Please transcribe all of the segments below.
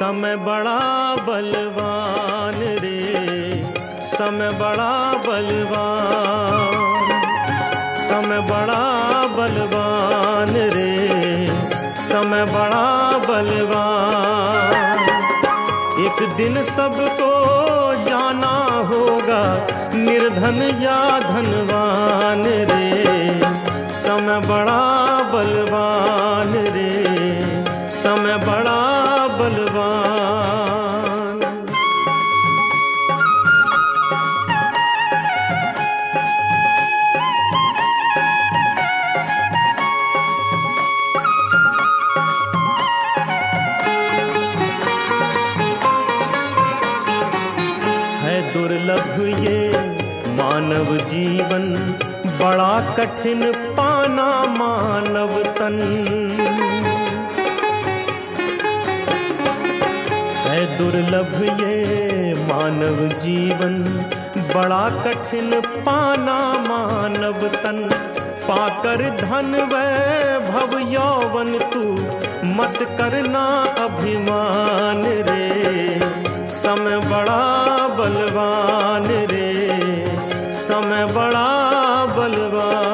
समय बड़ा बलवान रे, समय बड़ा बलवान, समय बड़ा बलवान रे, समय बड़ा बलवान। एक दिन सबको जाना होगा, निर्धन या धनवान रे, समय बड़ा दुर्लभ ये मानव जीवन, बड़ा कठिन पाना मानव तन। है दुर्लभ ये मानव जीवन, बड़ा कठिन पाना मानव तन। पाकर धन वैभव यौवन तू, मत करना अभिमान रे। समय बड़ा बलवान रे समय बड़ा बलवान।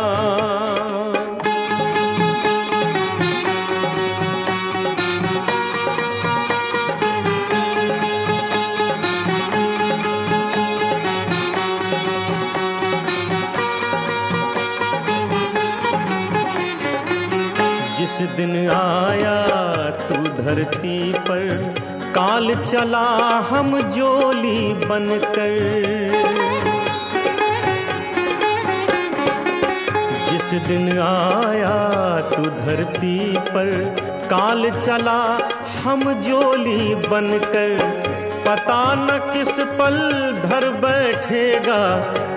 जिस दिन आया तू धरती पर काल चला हम जोली बनकर। जिस दिन आया तू धरती पर, काल चला हम जोली बनकर। पता न किस पल धर बैठेगा,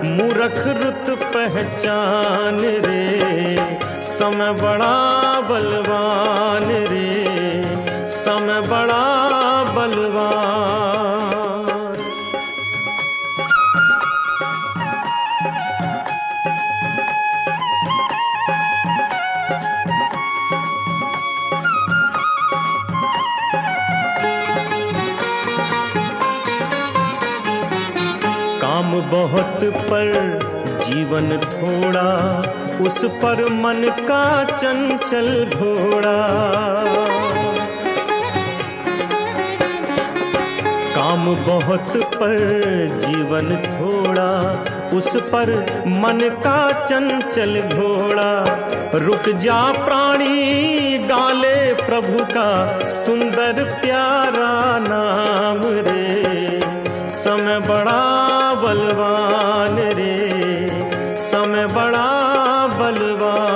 मूरख रुत पहचान रे। समय बड़ा बलवान रे। काम बहुत पर, जीवन थोड़ा, उस पर मन का चंचल घोड़ा। काम बहुत पर, जीवन थोड़ा, उस पर मन का चंचल घोड़ा। रुक जा प्राणी, डाले प्रभु का सुंदर प्यारा नाम रे। समय बड़ा बड़ा बलवान।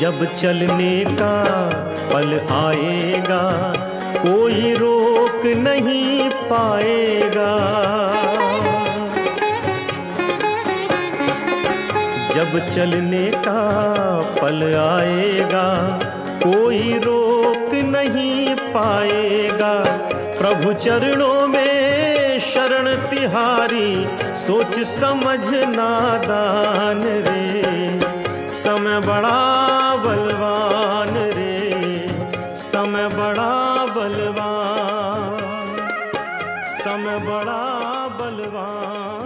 जब चलने का पल आएगा कोई रोक नहीं पाएगा। जब चलने का पल आएगा, कोई रोक नहीं पाएगा। प्रभु चरणों में शरण तिहारी, सोच समझ नादान रे। समय बड़ा बलवान रे, समय बड़ा बलवान, समय बड़ा बलवान